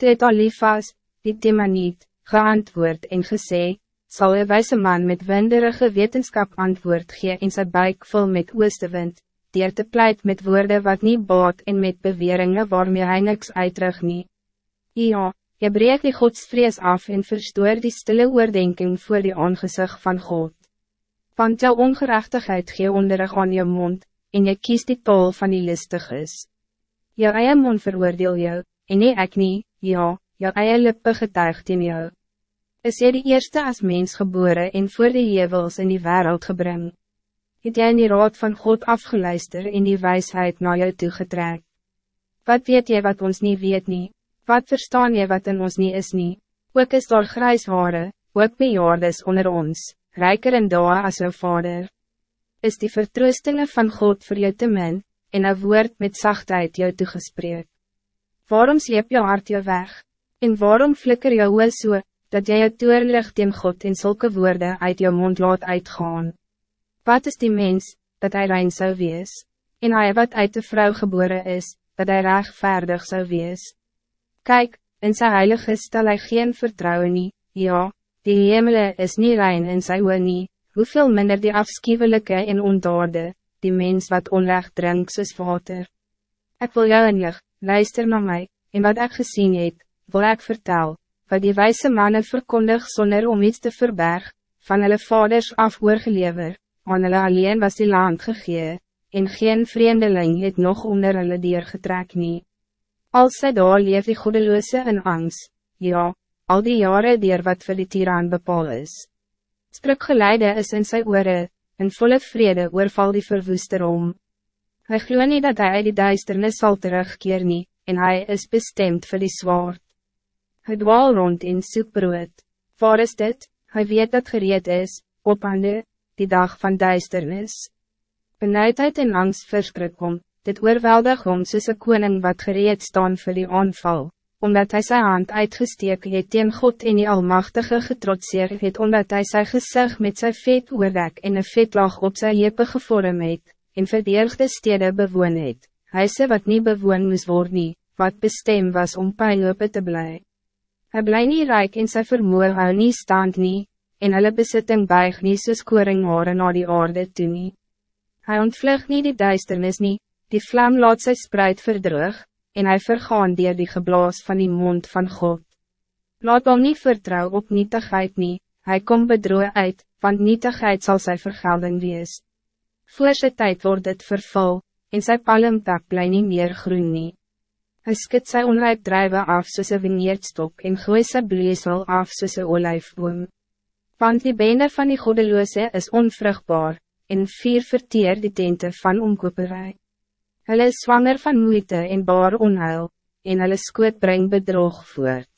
Toe het Alifas, die Timaniet, geantwoord en gesê, zal een wijze man met winderige wetenschap antwoord gee en sy buik vol met oostewind, dier te pleit met woorden wat niet baat en met beweringen waarmee hy niks uitrig nie. Ja, je breek die godsvrees af en verstoor die stille oordenking voor die aangezicht van God. Want jou ongerechtigheid gee onderig aan je mond, en je kiest die tol van die listig is. Jou eie mond veroordeel jou, en nie ek nie, ja, jou eie lippe getuigt in jou. Is jy die eerste als mens geboren en voor de jevels in die wereld gebring? Het jy in die raad van God afgeluister en die wijsheid naar jou toegetrek? Wat weet jy wat ons niet weet nie? Wat verstaan jy wat in ons niet is nie? Ook is daar grijs hare, ook bejaardes onder ons, rijker en daar als jou vader. Is die vertroostingen van God voor jou te min, en een woord met zachtheid jou toegespreek? Waarom sleep jou hart jou weg? En waarom flikker jou oor so, dat jy jou toerlig teen God en zulke woorden uit jou mond laat uitgaan? Wat is die mens, dat hij rein zou wees? En hij wat uit de vrouw geboren is, dat hij rechtvaardig zou wees? Kijk, in zijn heilige stel hy geen vertrouwen nie, ja, die hemele is niet rein in sy oor nie, hoeveel minder die afschuwelijke en ondaarde, die mens wat onrecht drink soos water. Ik wil jou en jou, luister naar mij, en wat ik gezien heb, wil ik vertel, wat die wijze mannen verkondig zonder om iets te verberg, van hulle vaders af oorgelever, aan hulle alleen was die land gegee, en geen vreemdeling het nog onder hulle dier getrek nie. Als sy daar leef die goedeloose in angst, ja, al die jaren dier wat vir die tiraan bepaal is. Sprukgeleide is in sy oore, in volle vrede oorval die verwoester om. Hy glo nie dat hij uit die duisternis sal terugkeer nie, en hij is bestemd voor die zwaard. Hij dwaal rond in soek brood. Waar is dit? Hij weet dat gereed is, op hande, die dag van duisternis. Benuidheid en angst verskrik om, dit oorweldig om soos een koning wat gereed staan voor die aanval, omdat hij zijn hand uitgesteek het teen God en die Almachtige getrotseer het, omdat hij zijn gezicht met zijn vet oordek en een vetlag op zijn jeppe gevorm het, en verdedigde stede bewoon het, huise wat niet bewoon moes word nie, wat bestem was om pijnlope te blij. Hij blij niet rijk in zijn vermoer hou nie stand nie, en hulle besitting buig nie soos koring hare na die aarde toe nie. Hy ontvlug nie die duisternis nie, die vlam laat sy spruit verdrug, en hij vergaan dier die geblaas van die mond van God. Laat hom nie vertrouw op nietigheid nie, hy kom bedroe uit, want nietigheid zal zijn vergelding wees. Voor sy tijd wordt het vervul, en sy palmtak bly nie meer groen nie. Hy skit sy onrijp drijven af soos een vineerdstok en gooi sy bleesel af soos een olijfboom. Want die bene van die godeloose is onvruchtbaar, en vier verteer die tente van omkoperij. Hulle is zwanger van moeite en baar onheil, en hulle skoot breng bedrog voort.